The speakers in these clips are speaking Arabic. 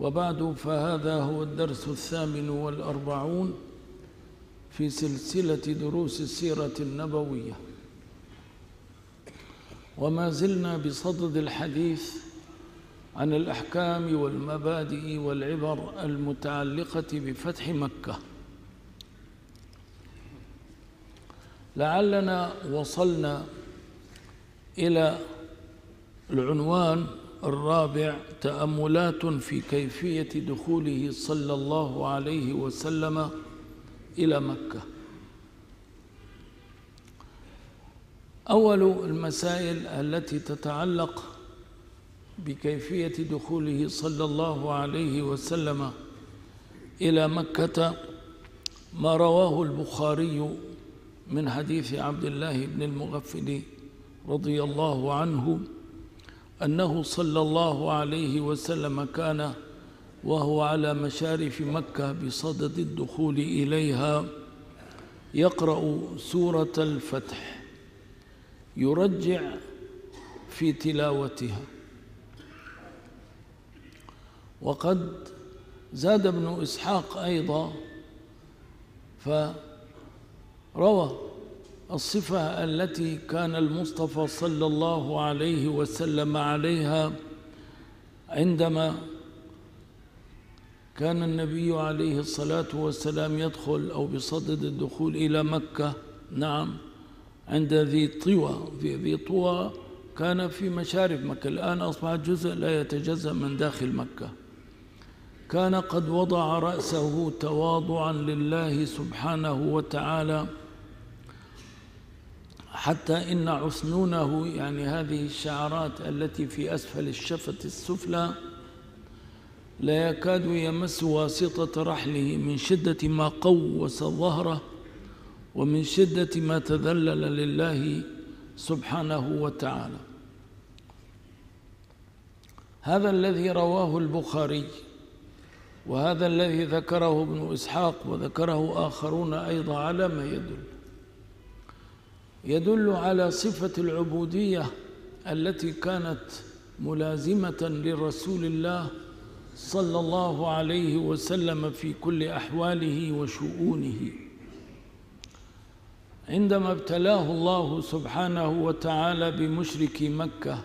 وبعد فهذا هو الدرس الثامن والأربعون في سلسلة دروس السيرة النبوية. وما زلنا بصدد الحديث عن الأحكام والمبادئ والعبر المتعلقة بفتح مكة. لعلنا وصلنا إلى العنوان الرابع تأملات في كيفية دخوله صلى الله عليه وسلم إلى مكة. أول المسائل التي تتعلق بكيفية دخوله صلى الله عليه وسلم إلى مكة ما رواه البخاري من حديث عبد الله بن المغفل رضي الله عنه أنه صلى الله عليه وسلم كان وهو على مشارف مكة بصدد الدخول إليها يقرأ سورة الفتح يرجع في تلاوتها. وقد زاد ابن إسحاق أيضا فروى الصفة التي كان المصطفى صلى الله عليه وسلم عليها عندما كان النبي عليه الصلاة والسلام يدخل أو بصدد الدخول إلى مكة نعم عند ذي طوى. في ذي طوى كان في مشارف مكة. الآن أصبح جزء لا يتجزأ من داخل مكة. كان قد وضع رأسه تواضعا لله سبحانه وتعالى حتى إن عثنونه يعني هذه الشعرات التي في أسفل الشفة السفلى لا يكاد يمس واسطة رحله من شدة ما قوس ظهره ومن شدة ما تذلل لله سبحانه وتعالى. هذا الذي رواه البخاري وهذا الذي ذكره ابن إسحاق وذكره آخرون أيضا على ما يدل. يدل على صفة العبودية التي كانت ملازمة لرسول الله صلى الله عليه وسلم في كل أحواله وشؤونه. عندما ابتلاه الله سبحانه وتعالى بمشرك مكة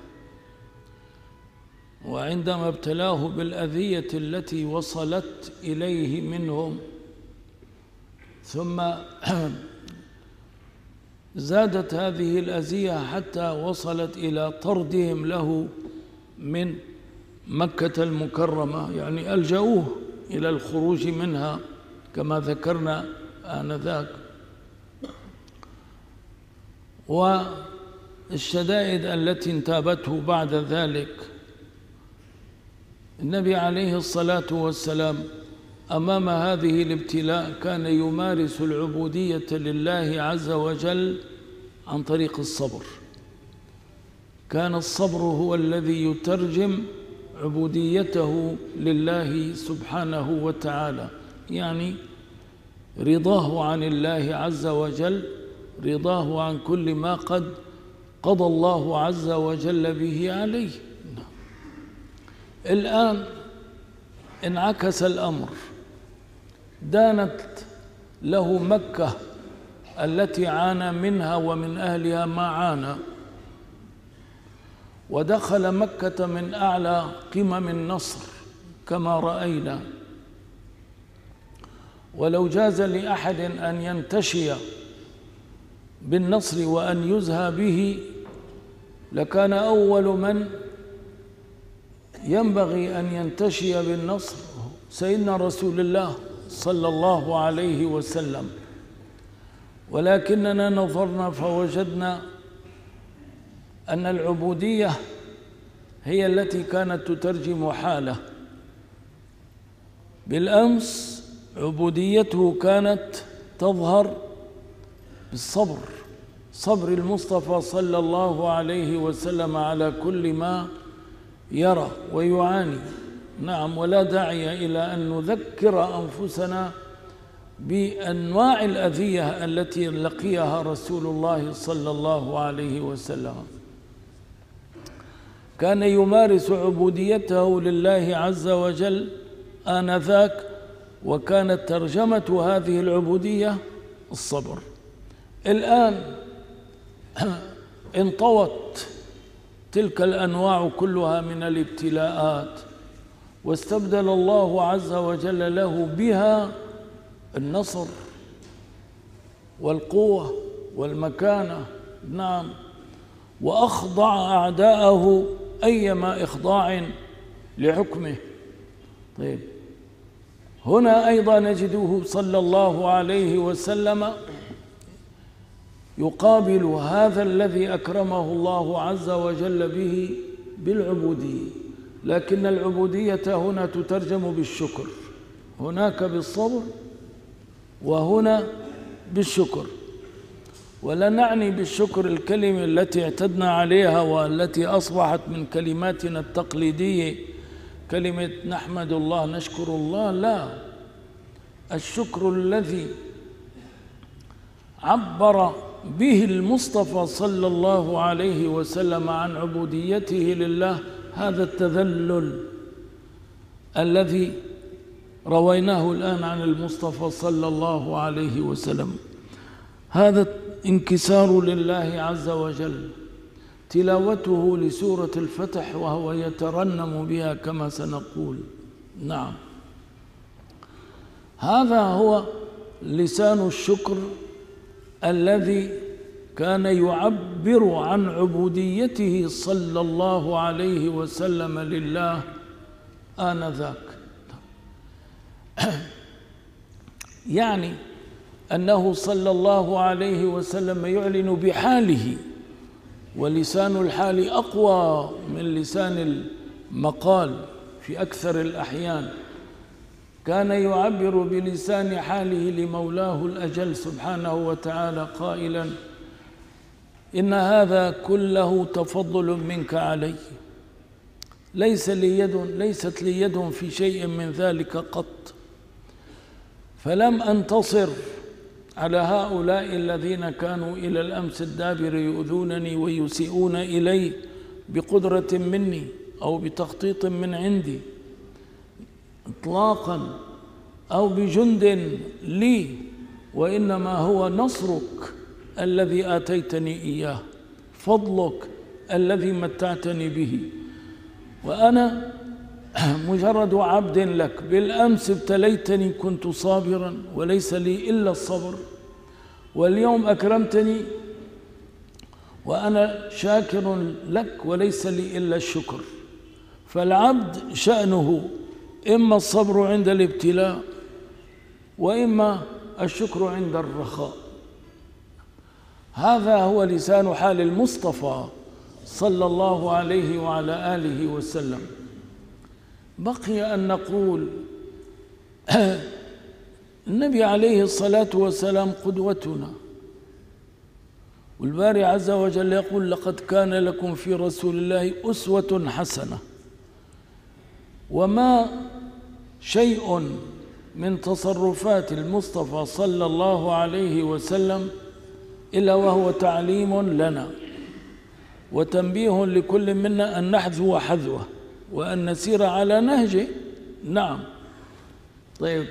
وعندما ابتلاه بالأذية التي وصلت إليه منهم ثم زادت هذه الأذية حتى وصلت إلى طردهم له من مكة المكرمة يعني ألجأوه إلى الخروج منها كما ذكرنا آنذاك. والشدائد التي انتابته بعد ذلك النبي عليه الصلاة والسلام أمام هذه الابتلاء كان يمارس العبودية لله عز وجل عن طريق الصبر. كان الصبر هو الذي يترجم عبوديته لله سبحانه وتعالى يعني رضاه عن الله عز وجل رضاه عن كل ما قد قضى الله عز وجل به عليه. الآن انعكس الأمر. دانت له مكة التي عانى منها ومن أهلها ما عانى. ودخل مكة من أعلى قمم النصر كما رأينا. ولو جاز لأحد أن ينتشي بالنصر وأن يزهى به لكان أول من ينبغي أن ينتشي بالنصر سيدنا رسول الله. صلى الله عليه وسلم. ولكننا نظرنا فوجدنا أن العبودية هي التي كانت تترجم حاله. بالأمس عبوديته كانت تظهر بالصبر صبر المصطفى صلى الله عليه وسلم على كل ما يرى ويعاني. نعم ولا داعي إلى أن نذكر أنفسنا بأنواع الأذية التي لقيها رسول الله صلى الله عليه وسلم. كان يمارس عبوديته لله عز وجل آنذاك وكانت ترجمة هذه العبودية الصبر. الآن انطوت تلك الأنواع كلها من الابتلاءات. واستبدل الله عز وجل له بها النصر والقوة والمكانة. نعم. وأخضع أعداءه أيما إخضاع لحكمه. طيب. هنا أيضا نجده صلى الله عليه وسلم يقابل هذا الذي أكرمه الله عز وجل به بالعبودية. لكن العبودية هنا تترجم بالشكر. هناك بالصبر وهنا بالشكر. ولا نعني بالشكر الكلمة التي اعتدنا عليها والتي أصبحت من كلماتنا التقليدية كلمة نحمد الله نشكر الله. لا. الشكر الذي عبر به المصطفى صلى الله عليه وسلم عن عبوديته لله هذا التذلل الذي رويناه الآن عن المصطفى صلى الله عليه وسلم. هذا انكسار لله عز وجل تلاوته لسورة الفتح وهو يترنم بها كما سنقول. نعم. هذا هو لسان الشكر الذي كان يعبر عن عبوديته صلى الله عليه وسلم لله آنذاك. يعني أنه صلى الله عليه وسلم يعلن بحاله ولسان الحال أقوى من لسان المقال في أكثر الأحيان. كان يعبر بلسان حاله لمولاه الأجل سبحانه وتعالى قائلا إن هذا كله تفضل منك علي. ليس لي يد ليست لي يد في شيء من ذلك قط. فلم أنتصر على هؤلاء الذين كانوا إلى الأمس الدابر يؤذونني ويسيئون إلي بقدرة مني أو بتخطيط من عندي. إطلاقا أو بجند لي وإنما هو نصرك. الذي آتيتني إياه فضلك الذي متعتني به. وأنا مجرد عبد لك بالأمس ابتليتني كنت صابرا وليس لي إلا الصبر. واليوم أكرمتني وأنا شاكر لك وليس لي إلا الشكر. فالعبد شأنه إما الصبر عند الابتلاء وإما الشكر عند الرخاء. هذا هو لسان حال المصطفى صلى الله عليه وعلى آله وسلم. بقي أن نقول النبي عليه الصلاة والسلام قدوتنا. والباري عز وجل يقول لقد كان لكم في رسول الله أسوة حسنة. وما شيء من تصرفات المصطفى صلى الله عليه وسلم إلا وهو تعليم لنا وتنبيه لكل منا أن نحذو حذوه وأن نسير على نهجه نعم. طيب.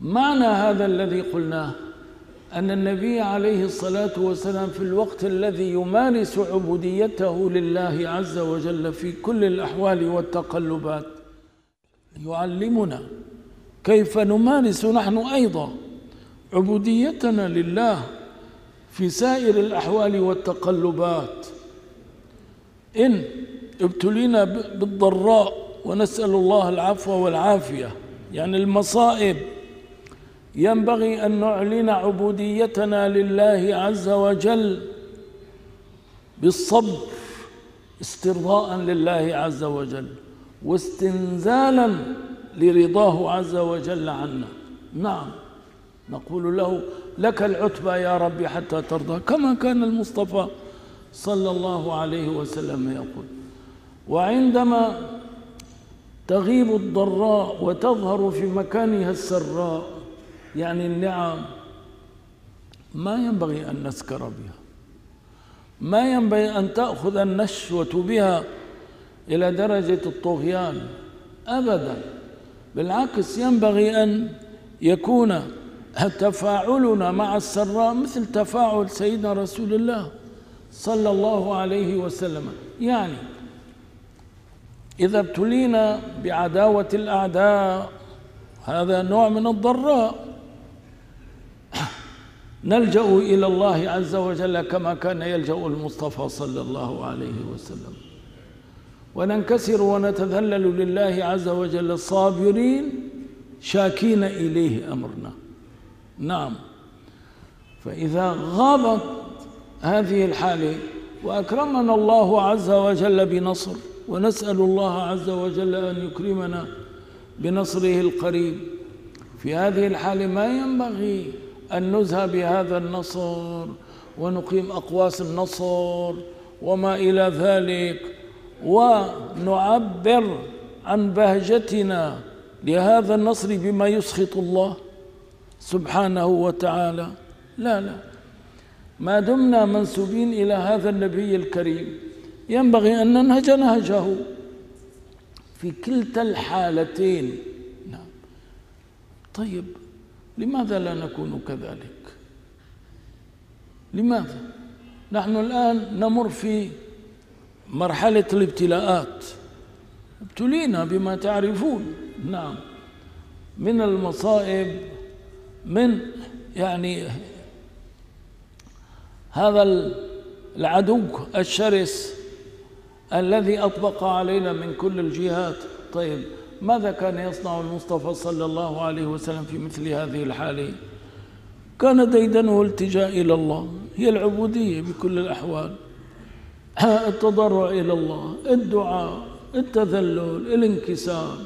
معنى هذا الذي قلناه أن النبي عليه الصلاة والسلام في الوقت الذي يمارس عبوديته لله عز وجل في كل الأحوال والتقلبات يعلمنا كيف نمارس نحن أيضا عبوديتنا لله في سائر الأحوال والتقلبات. إن ابتلينا بالضراء ونسأل الله العفو والعافية. يعني المصائب. ينبغي أن نعلن عبوديتنا لله عز وجل بالصبر استرضاء لله عز وجل واستنزالا لرضاه عز وجل عنا. نعم. نقول له لك العتبى يا ربي حتى ترضى كما كان المصطفى صلى الله عليه وسلم يقول. وعندما تغيب الضراء وتظهر في مكانها السراء يعني النعم ما ينبغي أن نسكر بها. ما ينبغي أن تأخذ النشوة بها إلى درجة الطغيان أبدا. بالعكس ينبغي أن يكون تفاعلنا مع السراء مثل تفاعل سيدنا رسول الله صلى الله عليه وسلم؟ يعني إذا ابتلينا بعداوة الأعداء هذا نوع من الضراء. نلجأ إلى الله عز وجل كما كان يلجأ المصطفى صلى الله عليه وسلم. وننكسر ونتذلل لله عز وجل صابرين شاكين إليه أمرنا. نعم. فإذا غابت هذه الحالة وأكرمنا الله عز وجل بنصر ونسأل الله عز وجل أن يكرمنا بنصره القريب في هذه الحالة ما ينبغي أن نزهى بهذا النصر ونقيم أقواس النصر وما إلى ذلك ونعبر عن بهجتنا لهذا النصر بما يسخط الله. سبحانه وتعالى. لا لا. ما دمنا منسوبين إلى هذا النبي الكريم. ينبغي أن ننهج نهجه في كلتا الحالتين. نعم. طيب لماذا لا نكون كذلك؟ لماذا؟ نحن الآن نمر في مرحلة الابتلاءات. ابتلينا بما تعرفون. نعم. من المصائب من يعني هذا العدو الشرس الذي أطبق علينا من كل الجهات. طيب ماذا كان يصنع المصطفى صلى الله عليه وسلم في مثل هذه الحالة؟ كان ديدنه التجاء إلى الله هي العبودية بكل الأحوال. التضرع إلى الله الدعاء التذلل الانكسار.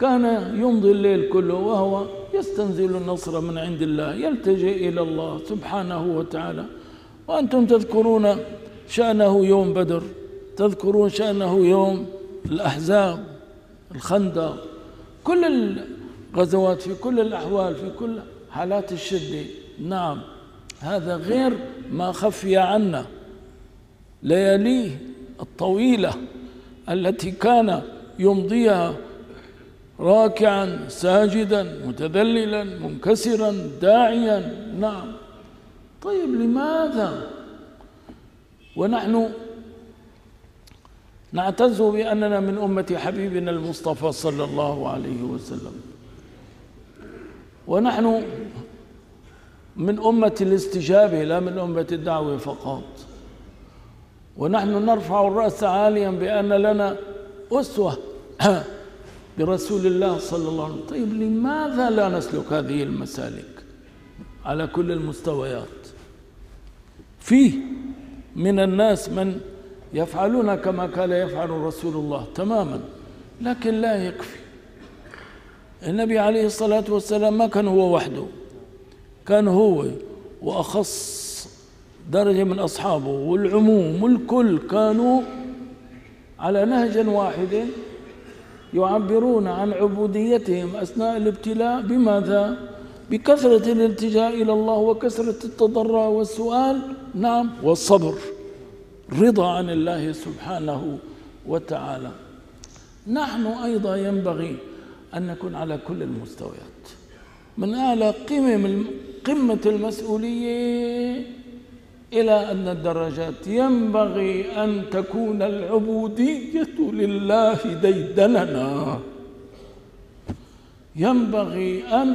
كان يمضي الليل كله وهو يستنزل النصر من عند الله يلتجئ إلى الله سبحانه وتعالى. وأنتم تذكرون شأنه يوم بدر تذكرون شأنه يوم الأحزاب الخندق كل الغزوات في كل الأحوال في كل حالات الشدة. نعم هذا غير ما خفي عنا لياليه الطويلة التي كان يمضيها راكعا ساجدا متذللا منكسرا داعيا. نعم. طيب لماذا؟ ونحن نعتز بأننا من أمة حبيبنا المصطفى صلى الله عليه وسلم. ونحن من أمة الاستجابة لا من أمة الدعوة فقط. ونحن نرفع الرأس عاليا بأن لنا أسوة. برسول الله صلى الله عليه وسلم. طيب لماذا لا نسلك هذه المسالك على كل المستويات؟ فيه من الناس من يفعلون كما كان يفعل رسول الله تماما لكن لا يكفي. النبي عليه الصلاة والسلام ما كان هو وحده كان هو وأخص درجة من أصحابه والعموم والكل كانوا على نهج واحد يعبرون عن عبوديتهم أثناء الابتلاء بماذا؟ بكثرة الالتجاء إلى الله وكثرة التضرع والسؤال. نعم. والصبر رضا عن الله سبحانه وتعالى. نحن أيضا ينبغي أن نكون على كل المستويات. من أعلى قمم قمة المسؤولية إلى أن الدرجات. ينبغي أن تكون العبودية لله ديدننا. ينبغي أن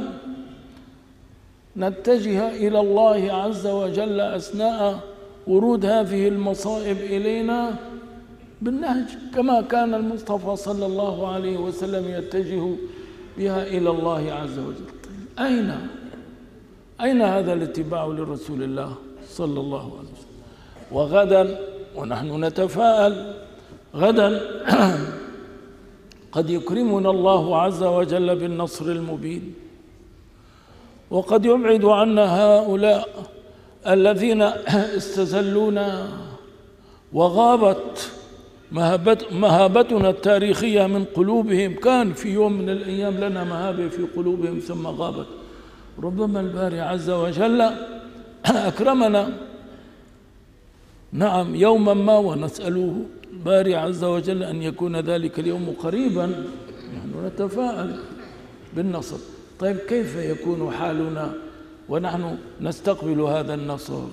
نتجه إلى الله عز وجل أثناء ورود هذه المصائب إلينا بالنهج كما كان المصطفى صلى الله عليه وسلم يتجه بها إلى الله عز وجل. طيب أين؟ أين هذا الاتباع لرسول الله؟ صلى الله عليه وسلم. وغدا ونحن نتفاءل. غدا قد يكرمنا الله عز وجل بالنصر المبين. وقد يبعد عنا هؤلاء الذين استزلونا. وغابت مهابتنا التاريخية من قلوبهم. كان في يوم من الأيام لنا مهابة في قلوبهم ثم غابت. ربما الباري عز وجل أكرمنا. نعم يوما ما ونسأله الباري عز وجل أن يكون ذلك اليوم قريبا. نحن نتفاءل بالنصر. طيب كيف يكون حالنا ونحن نستقبل هذا النصر؟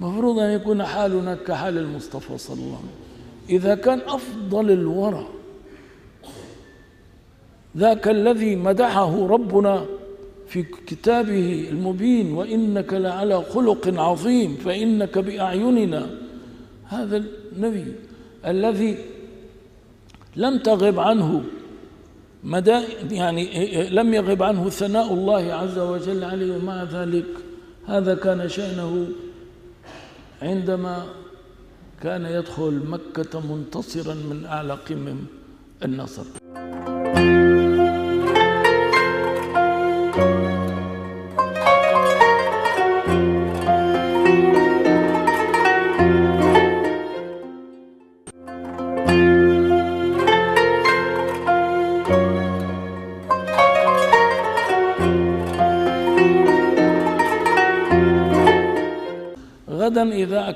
مفروض أن يكون حالنا كحال المصطفى صلى الله عليه وسلم. إذا كان أفضل الورى ذاك الذي مدحه ربنا في كتابه المبين وإنك لعلى خلق عظيم فإنك بأعيننا. هذا النبي الذي لم تغب عنه مدى يعني لم يغب عنه ثناء الله عز وجل عليه ومع ذلك. هذا كان شأنه عندما كان يدخل مكة منتصرا من أعلى قمم النصر.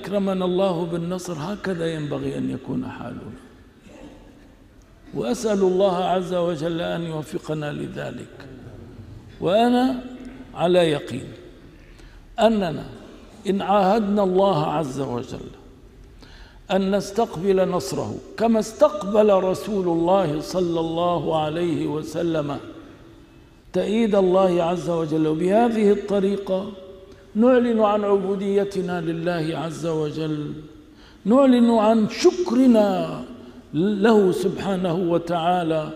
أكرمنا الله بالنصر هكذا ينبغي أن يكون حالنا. وأسأل الله عز وجل أن يوفقنا لذلك. وأنا على يقين أننا إن عاهدنا الله عز وجل أن نستقبل نصره كما استقبل رسول الله صلى الله عليه وسلم تأييد الله عز وجل. وبهذه الطريقة نعلن عن عبوديتنا لله عز وجل. نعلن عن شكرنا له سبحانه وتعالى.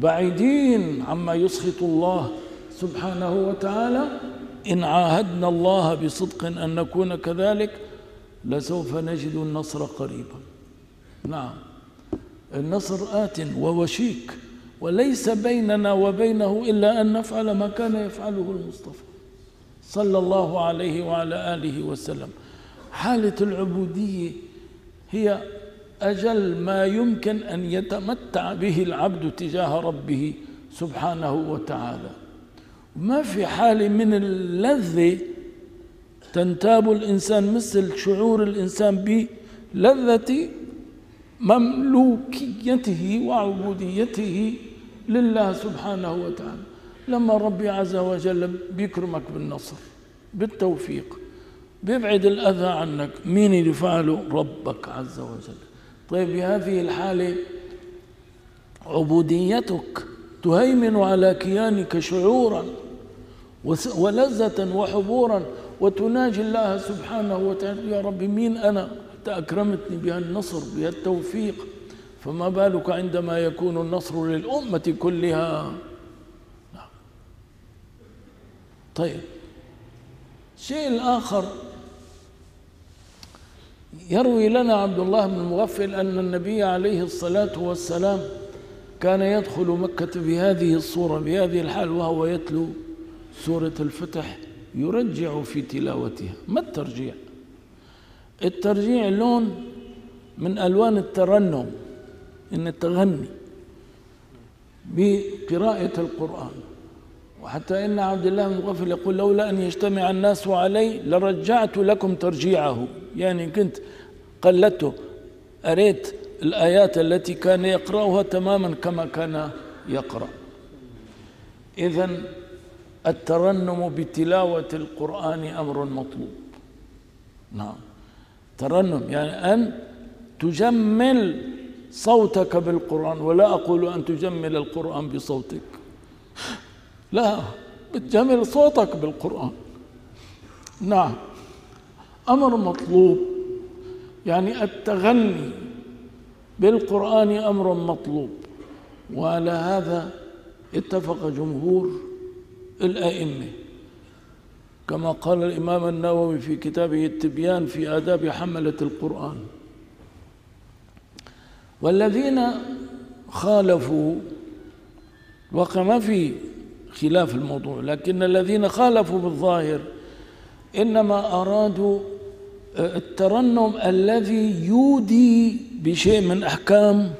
بعيدين عما يسخط الله سبحانه وتعالى. إن عاهدنا الله بصدق أن نكون كذلك لسوف نجد النصر قريبا. نعم. النصر آت ووشيك وليس بيننا وبينه إلا أن نفعل ما كان يفعله المصطفى. صلى الله عليه وعلى آله وسلم. حالة العبودية هي أجل ما يمكن أن يتمتع به العبد تجاه ربه سبحانه وتعالى. ما في حالة من اللذة تنتاب الإنسان مثل شعور الإنسان بلذة مملوكيته وعبوديته لله سبحانه وتعالى. لما ربي عز وجل بيكرمك بالنصر بالتوفيق بيبعد الأذى عنك مين اللي فعله ربك عز وجل؟ طيب بهذه الحالة عبوديتك تهيمن على كيانك شعورا ولذة وحبورا وتناجي الله سبحانه وتعالى يا رب مين أنا؟ حتى أكرمتني بهالنصر بهالتوفيق فما بالك عندما يكون النصر للأمة كلها؟ طيب. الشيء الآخر يروي لنا عبد الله بن المغفل أن النبي عليه الصلاة والسلام كان يدخل مكة بهذه الصورة بهذه الحال وهو يتلو سورة الفتح يرجع في تلاوتها. ما الترجيع؟ الترجيع لون من ألوان الترنم إن التغني بقراءة القرآن. وحتى إن عبد الله بن مغفل يقول لولا أن يجتمع الناس علي لرجعت لكم ترجيعه. يعني كنت قلدته أريت الآيات التي كان يقرأها تماما كما كان يقرأ. إذا الترنم بتلاوة القرآن أمر مطلوب. نعم. ترنم يعني أن تجمل صوتك بالقرآن ولا أقول أن تجمل القرآن بصوتك. لا بتجمل صوتك بالقرآن. نعم. أمر مطلوب. يعني التغني بالقرآن أمر مطلوب. وعلى هذا اتفق جمهور الأئمة. كما قال الإمام النووي في كتابه التبيان في آداب حملة القرآن. والذين خالفوا وقع ما في خلاف الموضوع لكن الذين خالفوا بالظاهر إنما أرادوا الترنم الذي يودي بشيء من أحكام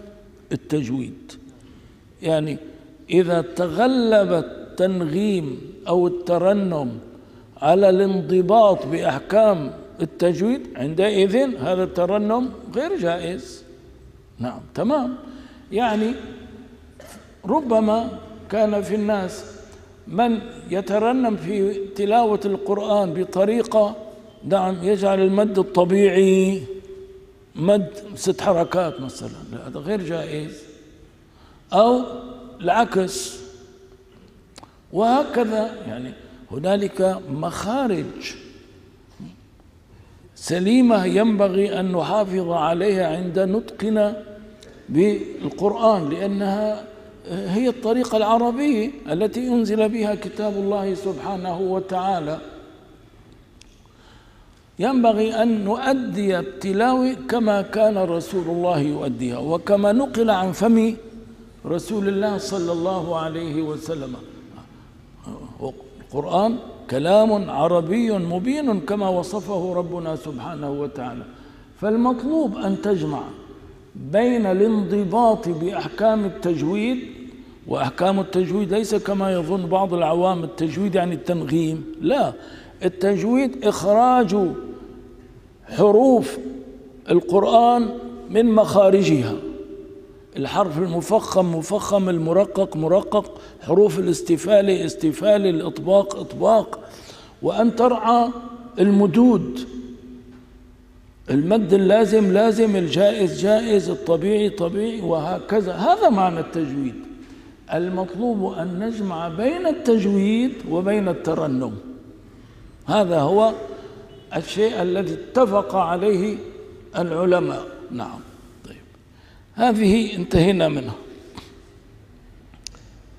التجويد. يعني إذا تغلب التنغيم أو الترنم على الانضباط بأحكام التجويد عندئذ هذا الترنم غير جائز. نعم تمام. يعني ربما كان في الناس من يترنم في تلاوة القرآن بطريقة نعم يجعل المد الطبيعي مد ست حركات مثلا. هذا غير جائز. أو العكس. وهكذا يعني هنالك مخارج سليمة ينبغي أن نحافظ عليها عند نطقنا بالقرآن لأنها هي الطريقة العربية التي أنزل بها كتاب الله سبحانه وتعالى. ينبغي أن نؤدي التلاوة كما كان رسول الله يؤديها وكما نقل عن فم رسول الله صلى الله عليه وسلم. القرآن كلام عربي مبين كما وصفه ربنا سبحانه وتعالى. فالمطلوب أن تجمع بين الانضباط بأحكام التجويد وأحكام التجويد ليس كما يظن بعض العوام التجويد يعني التنغيم. لا التجويد إخراج حروف القرآن من مخارجها. الحرف المفخم مفخم المرقق مرقق حروف الاستفالة استفالة الإطباق إطباق. وأن ترعى المدود. المد اللازم لازم الجائز جائز الطبيعي طبيعي وهكذا. هذا معنى التجويد. المطلوب أن نجمع بين التجويد وبين الترنم. هذا هو الشيء الذي اتفق عليه العلماء. نعم. طيب. هذه انتهينا منها.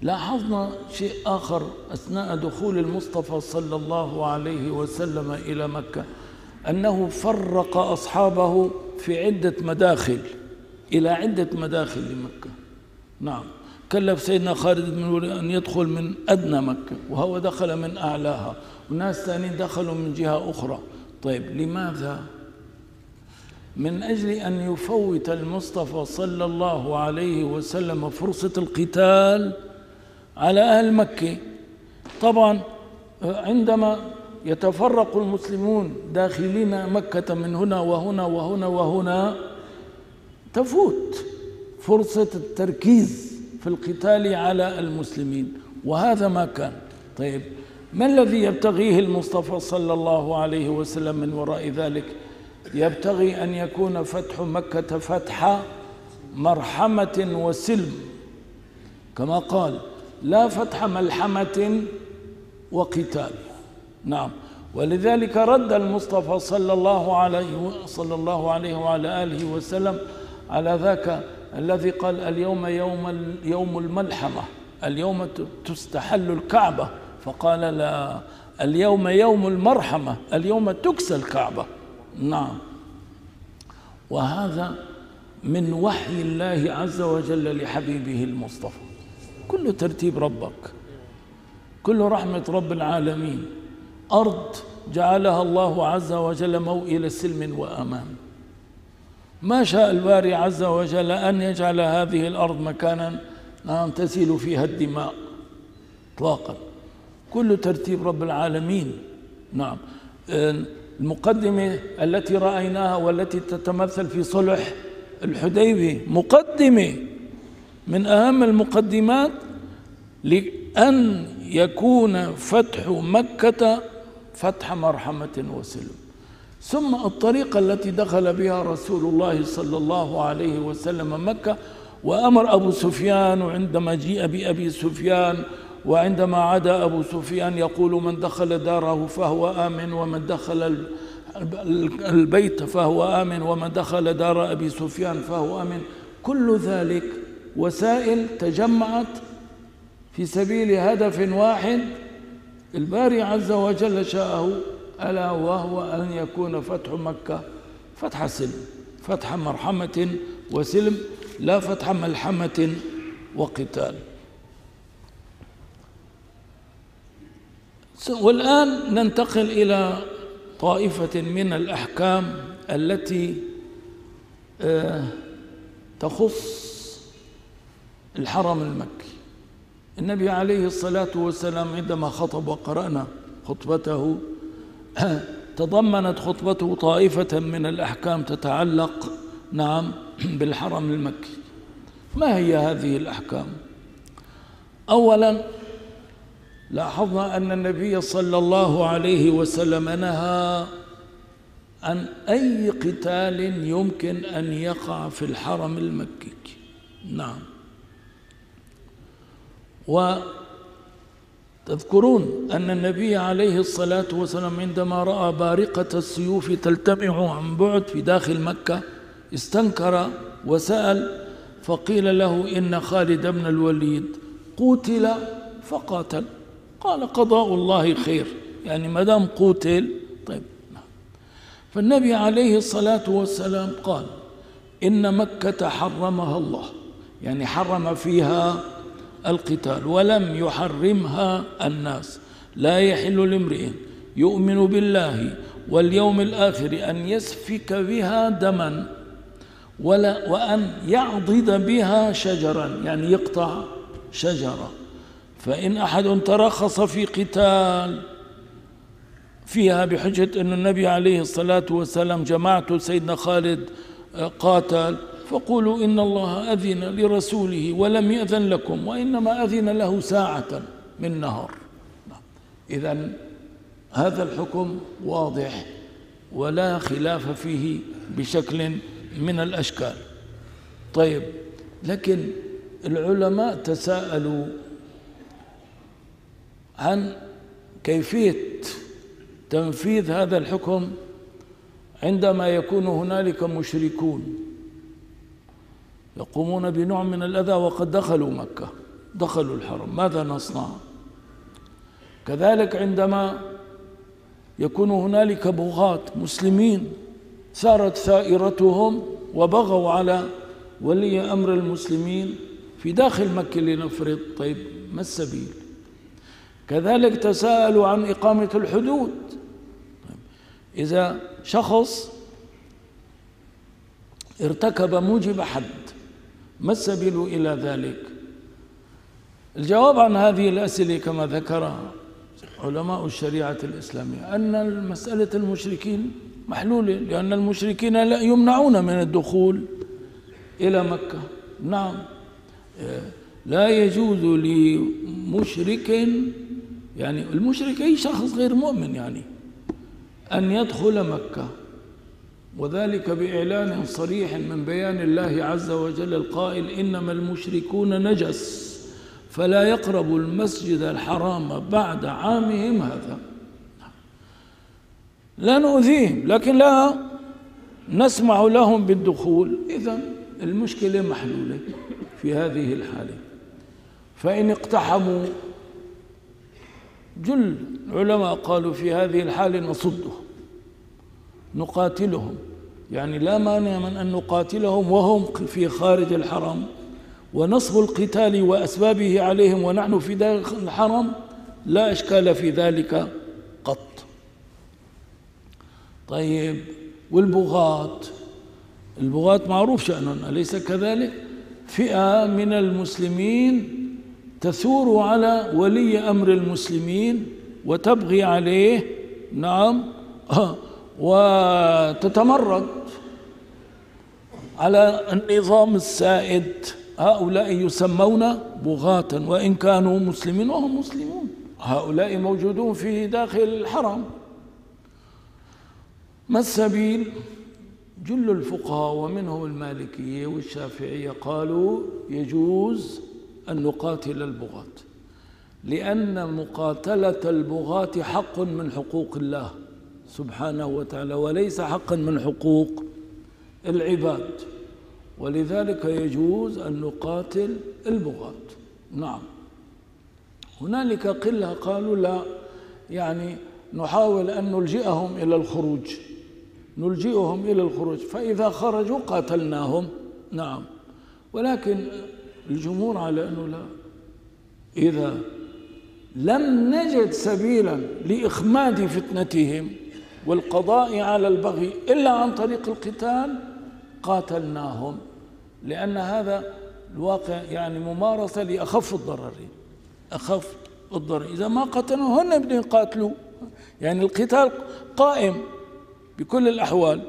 لاحظنا شيء آخر أثناء دخول المصطفى صلى الله عليه وسلم إلى مكة. أنه فرق أصحابه في عدة مداخل إلى عدة مداخل لمكة. نعم. كلف سيدنا خالد بن الوليد أن يدخل من أدنى مكة وهو دخل من أعلاها. وناس ثانيين دخلوا من جهة أخرى. طيب لماذا؟ من أجل أن يفوت المصطفى صلى الله عليه وسلم فرصة القتال على أهل مكة. طبعا عندما يتفرق المسلمون داخلين مكة من هنا وهنا وهنا وهنا تفوت فرصة التركيز في القتال على المسلمين وهذا ما كان. طيب ما الذي يبتغيه المصطفى صلى الله عليه وسلم من وراء ذلك؟ يبتغي أن يكون فتح مكة فتح مرحمة وسلم. كما قال لا فتح ملحمة وقتال. نعم. ولذلك رد المصطفى صلى الله عليه صلى الله عليه وعلى آله وسلم على ذاك الذي قال اليوم يوم يوم الملحمة اليوم تستحل الكعبة. فقال لا اليوم يوم المرحمة اليوم تكسى الكعبة. نعم. وهذا من وحي الله عز وجل لحبيبه المصطفى. كل ترتيب ربك كل رحمة رب العالمين. أرض جعلها الله عز وجل موئل سلم وأمان. ما شاء الباري عز وجل أن يجعل هذه الأرض مكانا نعم تسيل فيها الدماء اطلاقا. كل ترتيب رب العالمين. نعم. المقدمة التي رأيناها والتي تتمثل في صلح الحديبي مقدمة من أهم المقدمات لأن يكون فتح مكة فتح مرحمة وسلم. ثم الطريقة التي دخل بها رسول الله صلى الله عليه وسلم مكة وأمر أبو سفيان وعندما جيء بأبي سفيان وعندما عاد أبو سفيان يقول من دخل داره فهو آمن ومن دخل البيت فهو آمن ومن دخل دار أبي سفيان فهو آمن. كل ذلك وسائل تجمعت في سبيل هدف واحد الباري عز وجل شاءه ألا وهو أن يكون فتح مكة فتح سلم فتح مرحمة وسلم لا فتح ملحمة وقتال. والآن ننتقل إلى طائفة من الأحكام التي آه، تخص الحرم المكي. النبي عليه الصلاة والسلام عندما خطب وقرأنا خطبته تضمنت خطبته طائفة من الأحكام تتعلق نعم بالحرم المكي. ما هي هذه الأحكام؟ أولا لاحظنا أن النبي صلى الله عليه وسلم نهى عن أي قتال يمكن أن يقع في الحرم المكي. نعم. وتذكرون أن النبي عليه الصلاة والسلام عندما رأى بارقة السيوف تلتمع عن بعد في داخل مكة استنكر وسأل فقيل له إن خالد بن الوليد قتل فقاتل. قال قضاء الله خير. يعني ما دام قتل طيب فالنبي عليه الصلاة والسلام قال إن مكة حرمها الله. يعني حرم فيها القتال ولم يحرمها الناس. لا يحل لامرئ يؤمن بالله واليوم الآخر أن يسفك بها دما ولا وأن يعضد بها شجرا يعني يقطع شجرة. فإن أحد ترخص في قتال فيها بحجة أن النبي عليه الصلاة والسلام جماعة سيدنا خالد قاتل. فقولوا إن الله أذن لرسوله ولم يأذن لكم وإنما أذن له ساعة من نهار. إذا هذا الحكم واضح ولا خلاف فيه بشكل من الأشكال. طيب لكن العلماء تساءلوا عن كيفية تنفيذ هذا الحكم عندما يكون هنالك مشركون. يقومون بنوع من الأذى وقد دخلوا مكة دخلوا الحرم. ماذا نصنع؟ كذلك عندما يكون هنالك بغاة مسلمين سارت ثائرتهم وبغوا على ولي أمر المسلمين في داخل مكة لنفرض. طيب ما السبيل؟ كذلك تساءلوا عن إقامة الحدود. إذا شخص ارتكب موجب حد ما السبيل إلى ذلك؟ الجواب عن هذه الأسئلة كما ذكر علماء الشريعة الإسلامية أن مسألة المشركين محلولة لأن المشركين لا يمنعون من الدخول إلى مكة. نعم. لا يجوز لمشرك يعني المشرك أي شخص غير مؤمن يعني أن يدخل مكة. وذلك بإعلان صريح من بيان الله عز وجل القائل إنما المشركون نجس فلا يقربوا المسجد الحرام بعد عامهم هذا. لا نؤذيهم لكن لا نسمع لهم بالدخول. إذا المشكلة محلولة في هذه الحالة. فإن اقتحموا جل العلماء قالوا في هذه الحالة نصدهم نقاتلهم. يعني لا مانع من أن نقاتلهم وهم في خارج الحرم. ونصب القتال وأسبابه عليهم ونحن في داخل الحرم لا إشكال في ذلك قط. طيب والبغاة؟ البغاة معروف شأنهم أليس كذلك؟ فئة من المسلمين تثور على ولي أمر المسلمين وتبغي عليه نعم وتتمرد على النظام السائد. هؤلاء يسمون بغاة وإن كانوا مسلمين وهم مسلمون. هؤلاء موجودون في داخل الحرم. ما السبيل؟ جل الفقهاء ومنهم المالكية والشافعية قالوا يجوز أن نقاتل البغاة لأن مقاتلة البغاة حق من حقوق الله. سبحانه وتعالى وليس حقا من حقوق العباد. ولذلك يجوز أن نقاتل البغاة. نعم. هنالك قلة قالوا لا يعني نحاول أن نلجئهم إلى الخروج. نلجئهم إلى الخروج. فإذا خرجوا قاتلناهم. نعم. ولكن الجمهور على أنه لا. إذا لم نجد سبيلا لإخماد فتنتهم والقضاء على البغي إلا عن طريق القتال قاتلناهم. لأن هذا الواقع يعني ممارسة لأخف الضررين أخف الضرر. إذا ما قتلوا هن بدهم يقاتلوا. يعني القتال قائم بكل الأحوال.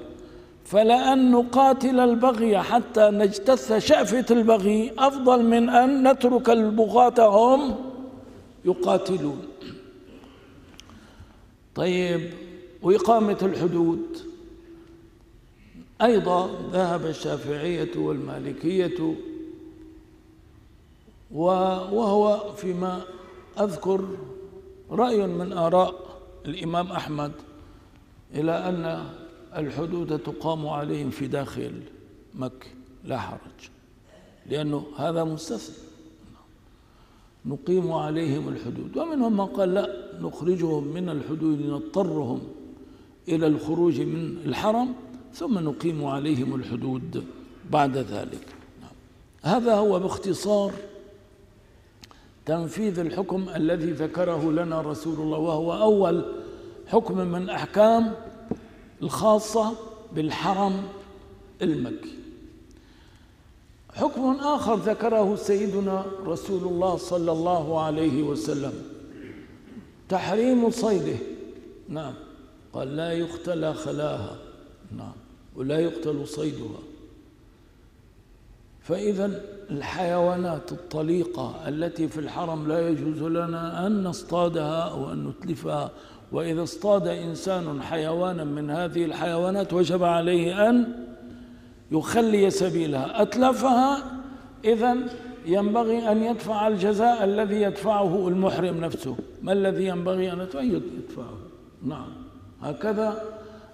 فلأن نقاتل البغي حتى نجتث شأفة البغي أفضل من أن نترك البغاة هم يقاتلون. طيب وإقامة الحدود. أيضا ذهب الشافعية والمالكية وهو فيما أذكر رأي من آراء الإمام أحمد إلى أن الحدود تقام عليهم في داخل مكة لا حرج لأنه هذا مستثنى. نقيم عليهم الحدود. ومنهم من قال لا نخرجهم من الحدود نضطرهم إلى الخروج من الحرم ثم نقيم عليهم الحدود بعد ذلك. هذا هو باختصار تنفيذ الحكم الذي ذكره لنا رسول الله وهو أول حكم من أحكام الخاصة بالحرم المكي. حكم آخر ذكره سيدنا رسول الله صلى الله عليه وسلم تحريم صيده. نعم. قال لا يقتل خلاها نعم. ولا يقتل صيدها. فإذا الحيوانات الطليقة التي في الحرم لا يجوز لنا أن نصطادها أو أن نتلفها. وإذا اصطاد إنسان حيوانا من هذه الحيوانات وجب عليه أن يخلي سبيلها. أتلفها؟ إذا ينبغي أن يدفع الجزاء الذي يدفعه المحرم نفسه. ما الذي ينبغي أن يدفعه. نعم. هكذا.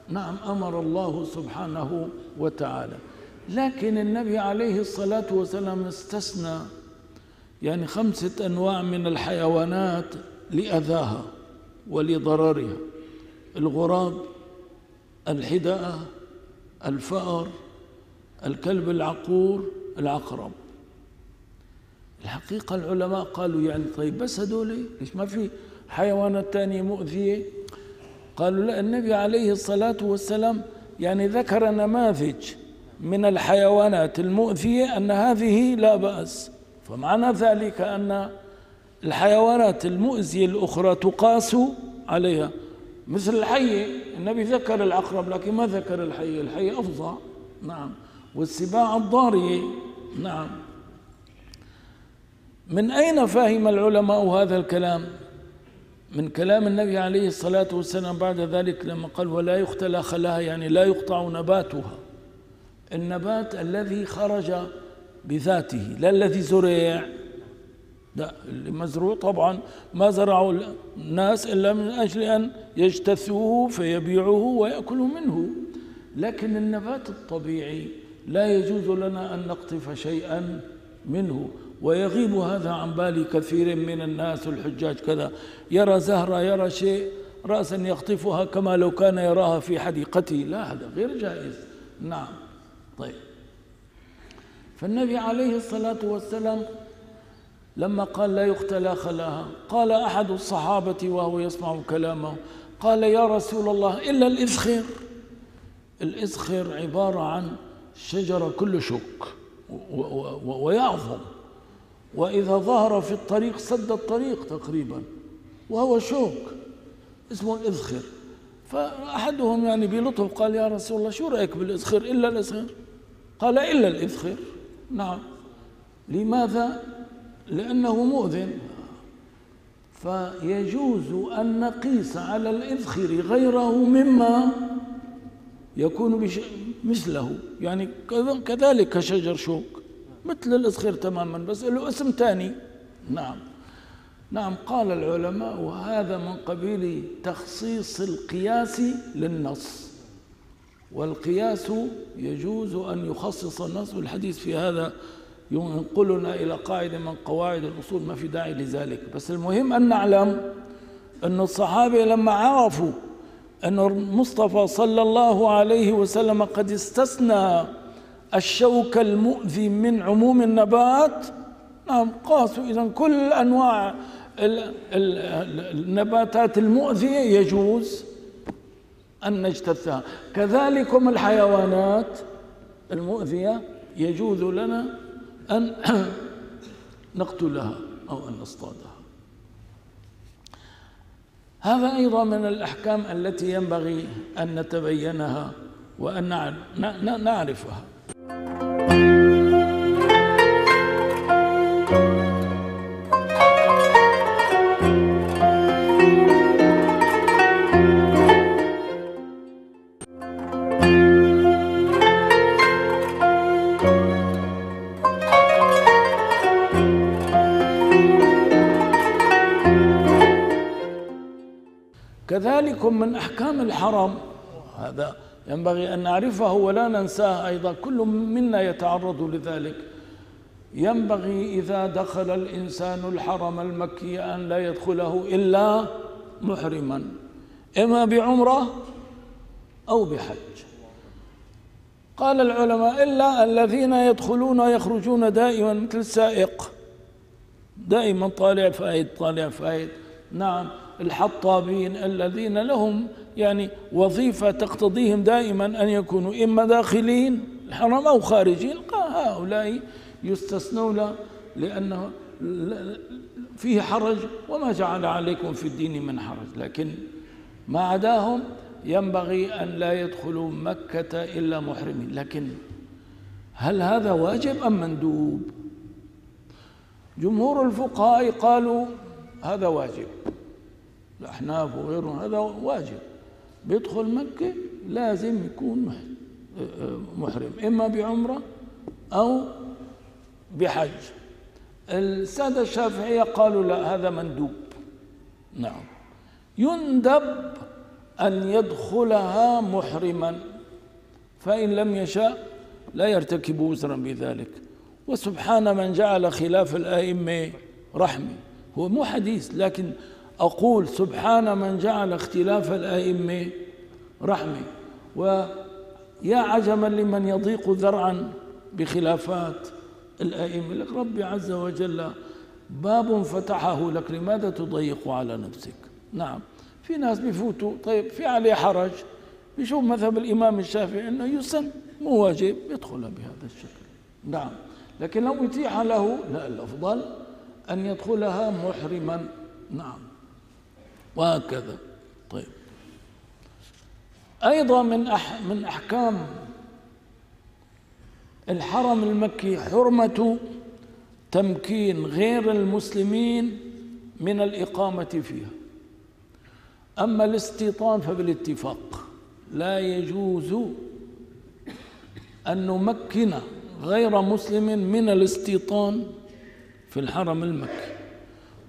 نعم أمر الله سبحانه وتعالى. لكن النبي عليه الصلاة والسلام استثنى يعني خمسة أنواع من الحيوانات لأذاها ولضررها. الغراب الحداء الفأر الكلب العقور العقرب. الحقيقة العلماء قالوا يعني طيب بس هذول ليش ما في حيوانات تانية مؤذية؟ قالوا لا النبي عليه الصلاة والسلام يعني ذكر نماذج من الحيوانات المؤذية أن هذه لا بأس. فمعنى ذلك أن الحيوانات المؤذية الأخرى تقاس عليها. مثل الحية النبي ذكر العقرب لكن ما ذكر الحية الحية أفظع نعم. والسباع الضارية نعم. من أين فهم العلماء هذا الكلام؟ من كلام النبي عليه الصلاة والسلام بعد ذلك لما قال ولا يختلى خلاها يعني لا يقطع نباتها. النبات الذي خرج بذاته لا الذي زرع. لا اللي مزروع طبعا ما زرعوا الناس إلا من أجل أن يجتثوه فيبيعوه ويأكلوا منه. لكن النبات الطبيعي لا يجوز لنا أن نقطف شيئا منه. ويغيب هذا عن بال كثير من الناس الحجاج كذا. يرى زهرة يرى شيء رأسا يخطفها كما لو كان يراها في حديقته. لا هذا غير جائز. نعم. طيب. فالنبي عليه الصلاة والسلام لما قال لا يقتلى خلاها قال أحد الصحابة وهو يسمع كلامه قال يا رسول الله إلا الإذخر الإذخر عبارة عن شجرة كل شوك ويعظم. وإذا ظهر في الطريق سد الطريق تقريبا وهو شوك اسمه الإذخر. فأحدهم يعني بلطف قال يا رسول الله شو رأيك بالإذخر؟ إلا الإذخر؟ قال إلا الإذخر. نعم. لماذا؟ لأنه مؤذن. فيجوز أن نقيس على الإذخر غيره مما يكون مثله. يعني كذلك كشجر شوك. مثل الإذخر تماما بس له اسم ثاني نعم. نعم قال العلماء وهذا من قبيل تخصيص القياس للنص. والقياس يجوز أن يخصص النص. والحديث في هذا ينقلنا إلى قاعدة من قواعد الأصول ما في داعي لذلك. بس المهم أن نعلم أن الصحابة لما عرفوا أن المصطفى صلى الله عليه وسلم قد استثنى الشوك المؤذي من عموم النبات نعم قاسوا إذا كل أنواع النباتات المؤذية يجوز أن نجتثها. كذلكم الحيوانات المؤذية يجوز لنا أن نقتلها أو أن نصطادها. هذا أيضا من الأحكام التي ينبغي أن نتبينها وأن نعرفها. كذلك من أحكام الحرم هذا ينبغي أن نعرفه ولا ننساه أيضا كل منا يتعرض لذلك. ينبغي إذا دخل الإنسان الحرم المكي أن لا يدخله إلا محرما إما بعمرة أو بحج. قال العلماء إلا الذين يدخلون ويخرجون دائما مثل السائق. دائما طالع فايد طالع فايد. نعم. الحطابين الذين لهم يعني وظيفة تقتضيهم دائما أن يكونوا إما داخلين الحرم أو خارجين. هؤلاء يستثنون لأنه فيه حرج وما جعل عليكم في الدين من حرج. لكن ما عداهم ينبغي أن لا يدخلوا مكة إلا محرمين. لكن هل هذا واجب أم مندوب؟ جمهور الفقهاء قالوا هذا واجب. الأحناف وغيرهم هذا واجب. بيدخل مكة لازم يكون محرم إما بعمرة أو بحج. السادة الشافعية قالوا لا هذا مندوب. نعم. يندب أن يدخلها محرما فإن لم يشاء لا يرتكب وزرا بذلك. وسبحان من جعل خلاف الآئمة رحمة. هو مو حديث لكن أقول سبحان من جعل اختلاف الأئمة رحمة. ويا عجبا لمن يضيق ذرعا بخلافات الأئمة. لك ربي عز وجل باب فتحه لك لماذا تضيق على نفسك؟ نعم. في ناس بيفوتوا. طيب في عليه حرج. بيشوف مذهب الإمام الشافعي أنه يسن مو واجب يدخل بهذا الشكل. نعم. لكن لو اتيح له لا الأفضل أن يدخلها محرما. نعم. وهكذا. طيب. أيضا من أح من أحكام الحرم المكي حرمة تمكين غير المسلمين من الإقامة فيها. أما الاستيطان فبالاتفاق. لا يجوز أن نمكن غير مسلم من الاستيطان في الحرم المكي.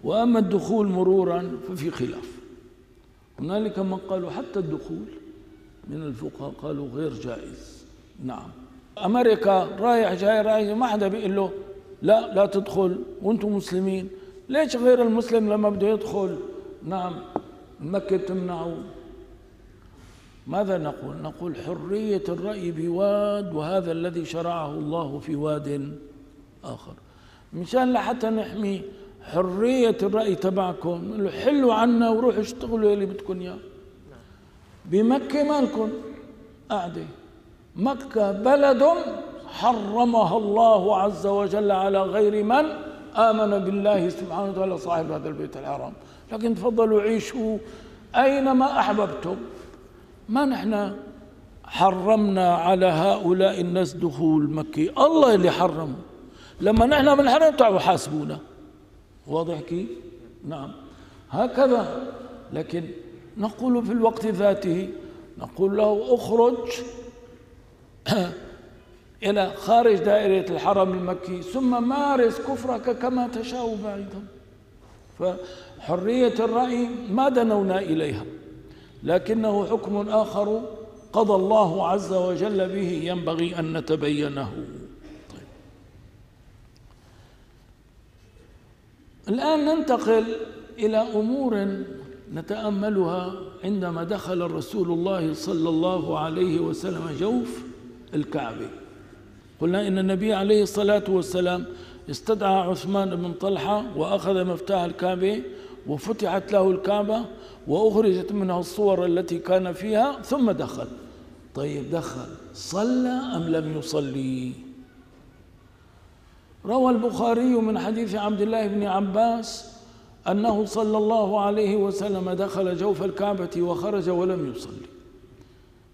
وأما الدخول مرورا ففي خلاف. هنالك من قالوا حتى الدخول من الفقهاء قالوا غير جائز. نعم. أمريكا رايح جاي رايح ما حدا بيقول له لا لا تدخل وأنتم مسلمين. ليش غير المسلم لما بده يدخل؟ نعم. مكة تمنعه. ماذا نقول؟ نقول حرية الرأي بواد وهذا الذي شرعه الله في واد آخر. مشان لحتى نحمي حرية الرأي تبعكم حلوا عنا وروحوا اشتغلوا اللي بدكم اياه بمكة ما لكم قاعدة. مكة بلد حرمها الله عز وجل على غير من آمن بالله سبحانه وتعالى صاحب هذا البيت الحرام. لكن تفضلوا عيشوا أينما أحببتم. ما نحن حرمنا على هؤلاء الناس دخول مكة. الله اللي حرم لما نحن بنحرم تعالوا حاسبونا. واضح كيف؟ نعم. هكذا. لكن نقول في الوقت ذاته نقول له اخرج إلى خارج دائرة الحرم المكي ثم مارس كفرك كما تشاء بعيدا. فحرية الرأي ما دنونا إليها. لكنه حكم آخر قضى الله عز وجل به ينبغي أن نتبينه. الآن ننتقل إلى أمور نتأملها عندما دخل الرسول الله صلى الله عليه وسلم جوف الكعبة. قلنا إن النبي عليه الصلاة والسلام استدعى عثمان بن طلحة وأخذ مفتاح الكعبة وفتحت له الكعبة وأخرجت منها الصور التي كان فيها ثم دخل. طيب دخل صلى أم لم يصلي؟ روى البخاري من حديث عبد الله بن عباس أنه صلى الله عليه وسلم دخل جوف الكعبة وخرج ولم يصلي.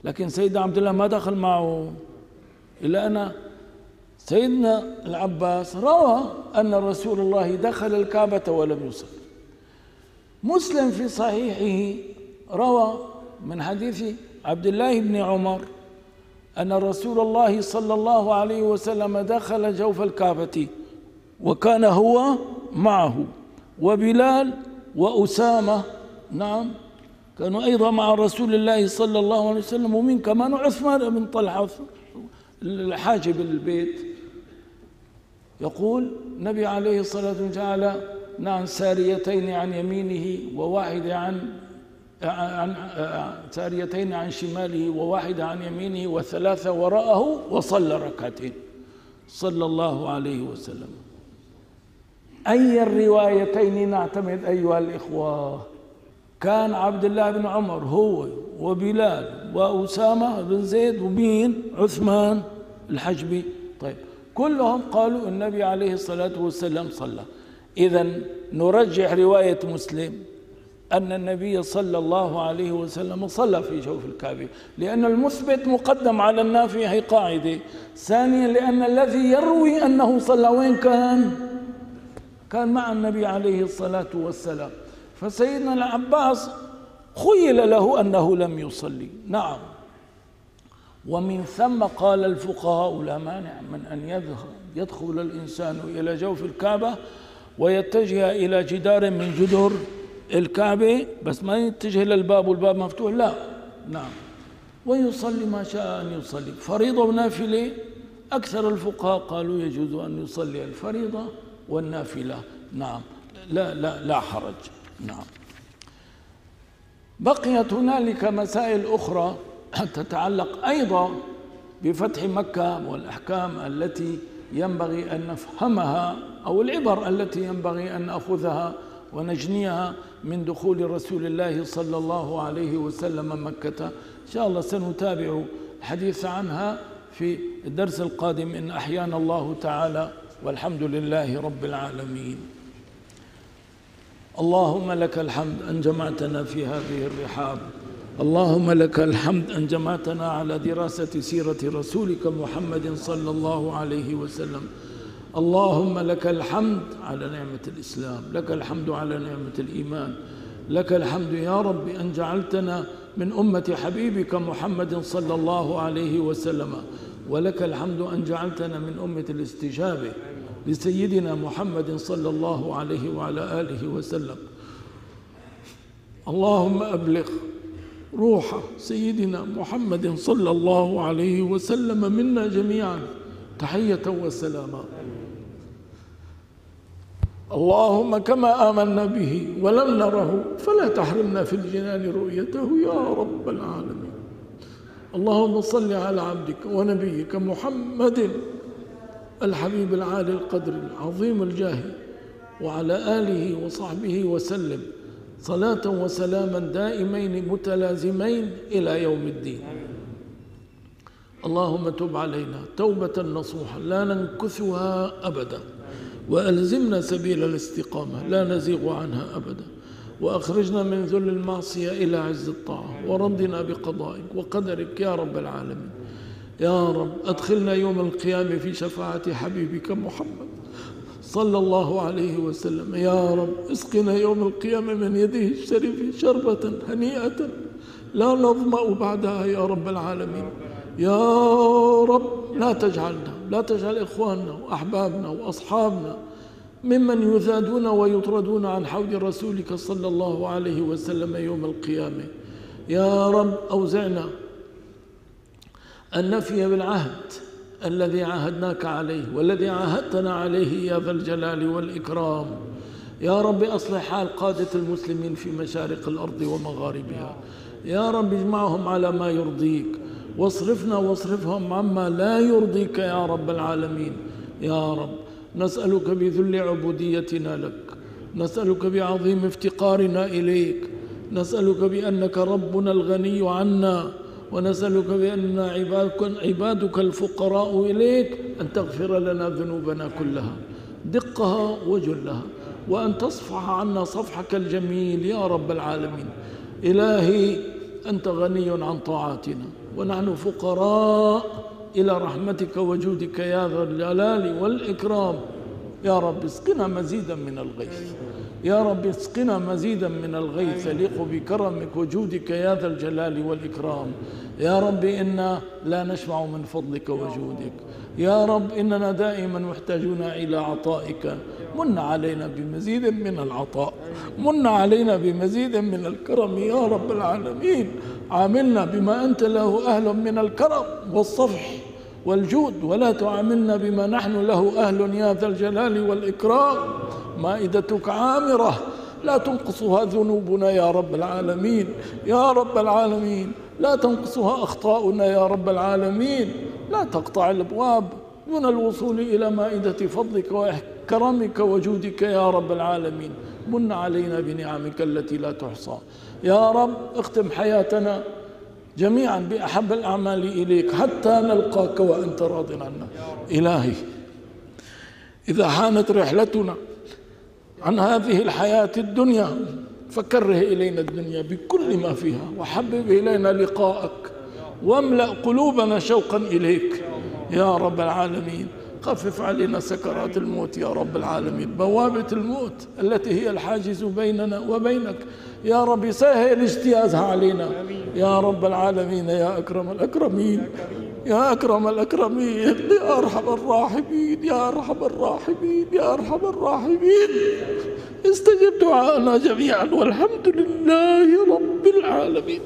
لكن سيدنا عبد الله ما دخل معه إلا أن سيدنا العباس روى أن رسول الله دخل الكعبة ولم يصلي. مسلم في صحيحه روى من حديث عبد الله بن عمر أن رسول الله صلى الله عليه وسلم دخل جوف الكعبة وكان هو معه وبلال وأسامة. نعم. كانوا أيضا مع رسول الله صلى الله عليه وسلم ومن كمان عثمان بن طلحة الحاجب البيت يقول النبي عليه الصلاة والسلام جعل نعم ساريتين عن يمينه وواحدة عن عن ساريتين عن شماله وواحدة عن يمينه وثلاثة وراءه وصلى ركعتين. صلى الله عليه وسلم. أي الروايتين نعتمد أيها الإخوة؟ كان عبد الله بن عمر هو وبلال وأسامة بن زيد ومين؟ عثمان الحجبي. طيب كلهم قالوا النبي عليه الصلاة والسلام صلى. إذا نرجح رواية مسلم. أن النبي صلى الله عليه وسلم صلى في جوف الكعبة. لأن المثبت مقدم على النافي هي قاعدة. ثانيا لأن الذي يروي أنه صلى وين كان؟ كان مع النبي عليه الصلاة والسلام. فسيدنا العباس خيل له أنه لم يصلي. نعم. ومن ثم قال الفقهاء لا مانع من أن يدخل الإنسان إلى جوف الكعبة ويتجه إلى جدار من جدر. الكعبة بس ما يتجه للباب والباب مفتوح لا. نعم. ويصلي ما شاء أن يصلي. فريضة ونافلة؟ أكثر الفقهاء قالوا يجوز أن يصلي الفريضة والنافلة. نعم. لا لا لا حرج. نعم. بقيت هنالك مسائل أخرى تتعلق أيضا بفتح مكة والأحكام التي ينبغي أن نفهمها أو العبر التي ينبغي أن نأخذها ونجنيها من دخول رسول الله صلى الله عليه وسلم مكة. إن شاء الله سنتابع الحديث عنها في الدرس القادم إن أحيانا الله تعالى. والحمد لله رب العالمين. اللهم لك الحمد أن جمعتنا في هذه الرحاب. اللهم لك الحمد أن جمعتنا على دراسة سيرة رسولك محمد صلى الله عليه وسلم. اللهم لك الحمد على نعمة الإسلام لك الحمد على نعمة الإيمان لك الحمد يا رب أن جعلتنا من أمة حبيبك محمد صلى الله عليه وسلم ولك الحمد أن جعلتنا من أمة الاستجابة لسيدنا محمد صلى الله عليه وعلى آله وسلم. اللهم أبلغ روح سيدنا محمد صلى الله عليه وسلم منا جميعا. تحية وسلاما. اللهم كما آمنا به ولم نره فلا تحرمنا في الجنان رؤيته يا رب العالمين. اللهم صل على عبدك ونبيك محمد الحبيب العالي القدر العظيم الجاه وعلى آله وصحبه وسلم. صلاة وسلاما دائمين متلازمين إلى يوم الدين. اللهم تب علينا توبة نصوحا لا ننكثها أبدا. وألزمنا سبيل الاستقامة لا نزيغ عنها أبدا. وأخرجنا من ذل المعصية إلى عز الطاعة ورضنا بقضائك وقدرك يا رب العالمين. يا رب أدخلنا يوم القيامة في شفاعة حبيبك محمد صلى الله عليه وسلم. يا رب اسقنا يوم القيامة من يده الشريف شربة هنيئة لا نظمأ بعدها يا رب العالمين. يا رب لا تجعلنا لا تجعل إخواننا وأحبابنا وأصحابنا ممن يذادون ويطردون عن حوض رسولك صلى الله عليه وسلم يوم القيامة. يا رب أوزعنا أن نفي بالعهد الذي عاهدناك عليه والذي عاهدتنا عليه يا ذا الجلال والإكرام. يا رب أصلح حال قادة المسلمين في مشارق الأرض ومغاربها. يا رب اجمعهم على ما يرضيك. واصرفنا واصرفهم عما لا يرضيك يا رب العالمين. يا رب نسألك بذل عبوديتنا لك نسألك بعظيم افتقارنا إليك نسألك بأنك ربنا الغني عنا ونسألك بأن عبادك, عبادك الفقراء إليك أن تغفر لنا ذنوبنا كلها. دقها وجلها وأن تصفح عنا صفحك الجميل يا رب العالمين. إلهي أنت غني عن طاعاتنا. ونحن فقراء إلى رحمتك وجودك يا ذا الجلال والإكرام. يا رب اسقنا مزيدا من الغيث. يا رب اسقنا مزيدا من الغيث يليق بكرمك وجودك يا ذا الجلال والإكرام. يا رب إنا لا نشبع من فضلك وجودك. يا رب إننا دائما محتاجون إلى عطائك. من علينا بمزيد من العطاء. من علينا بمزيد من الكرم يا رب العالمين. عاملنا بما أنت له أهل من الكرم والصفح والجود ولا تعاملنا بما نحن له أهل يا ذا الجلال والإكرام. مائدتك عامرة. لا تنقصها ذنوبنا يا رب العالمين. يا رب العالمين. لا تنقصها أخطاؤنا يا رب العالمين. لا تقطع الأبواب دون الوصول إلى مائدة فضلك وكرمك وجودك يا رب العالمين. من علينا بنعمك التي لا تحصى. يا رب اختم حياتنا جميعا بأحب الأعمال إليك حتى نلقاك وأنت راض عنا. إلهي إذا حانت رحلتنا عن هذه الحياة الدنيا فكره إلينا الدنيا بكل ما فيها وحبب إلينا لقاءك واملأ قلوبنا شوقا إليك. يا رب العالمين خفف علينا سكرات الموت يا رب العالمين. بوابة الموت التي هي الحاجز بيننا وبينك. يا رب سهل اجتيازها علينا. يا رب العالمين يا أكرم الأكرمين. يا أكرم الأكرمين يا أرحم الراحمين يا أرحم الراحمين يا أرحم الراحمين. استجب دعاءنا جميعا والحمد لله رب العالمين.